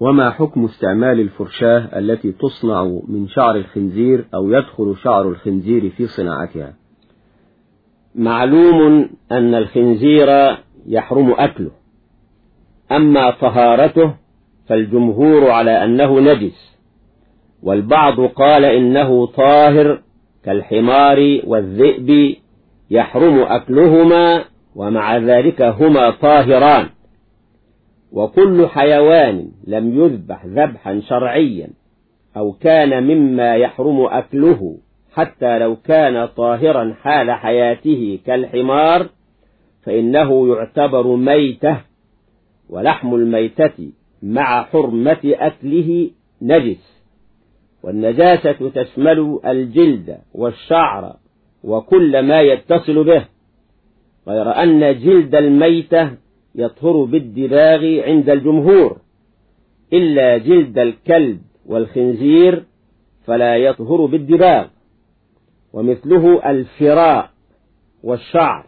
وما حكم استعمال الفرشاة التي تصنع من شعر الخنزير أو يدخل شعر الخنزير في صناعتها؟ معلوم أن الخنزير يحرم أكله. أما طهارته فالجمهور على أنه نجس والبعض قال إنه طاهر كالحمار والذئب يحرم أكلهما ومع ذلك هما طاهران. وكل حيوان لم يذبح ذبحا شرعيا أو كان مما يحرم أكله حتى لو كان طاهرا حال حياته كالحمار فإنه يعتبر ميتة ولحم الميتة مع حرمة أكله نجس. والنجاسة تشمل الجلد والشعر وكل ما يتصل به غير أن جلد الميتة يطهر بالدباغ عند الجمهور إلا جلد الكلب والخنزير فلا يطهر بالدباغ ومثله الفراء والشعر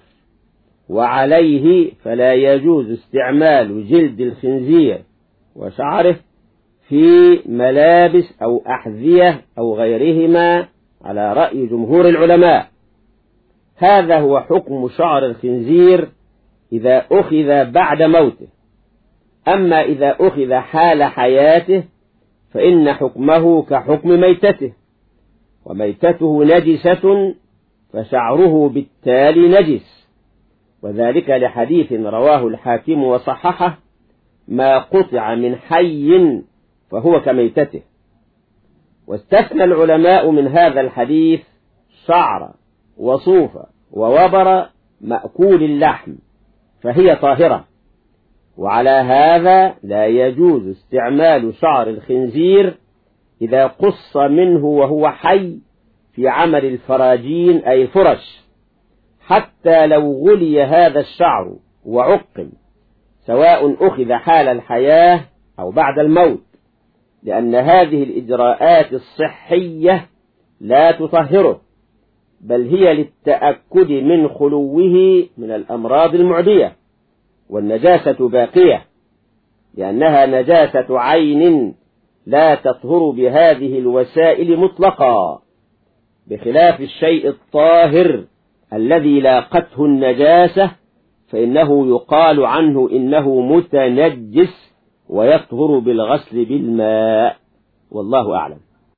وعليه فلا يجوز استعمال جلد الخنزير وشعره في ملابس أو أحذية أو غيرهما على رأي جمهور العلماء. هذا هو حكم شعر الخنزير إذا أخذ بعد موته. أما إذا أخذ حال حياته فإن حكمه كحكم ميتته. وميتته نجسة فشعره بالتالي نجس. وذلك لحديث رواه الحاكم وصححه ما قطع من حي فهو كميتته. واستثنى العلماء من هذا الحديث شعر وصوف ووبر مأكول اللحم. فهي طاهرة. وعلى هذا لا يجوز استعمال شعر الخنزير إذا قص منه وهو حي في عمل الفراجين أي فرش حتى لو غلي هذا الشعر وعقم سواء أخذ حال الحياة أو بعد الموت لأن هذه الإجراءات الصحية لا تطهره. بل هي للتأكد من خلوه من الأمراض المعدية والنجاسة باقية لأنها نجاسة عين لا تطهر بهذه الوسائل مطلقا بخلاف الشيء الطاهر الذي لاقته النجاسة فإنه يقال عنه إنه متنجس ويطهر بالغسل بالماء والله أعلم.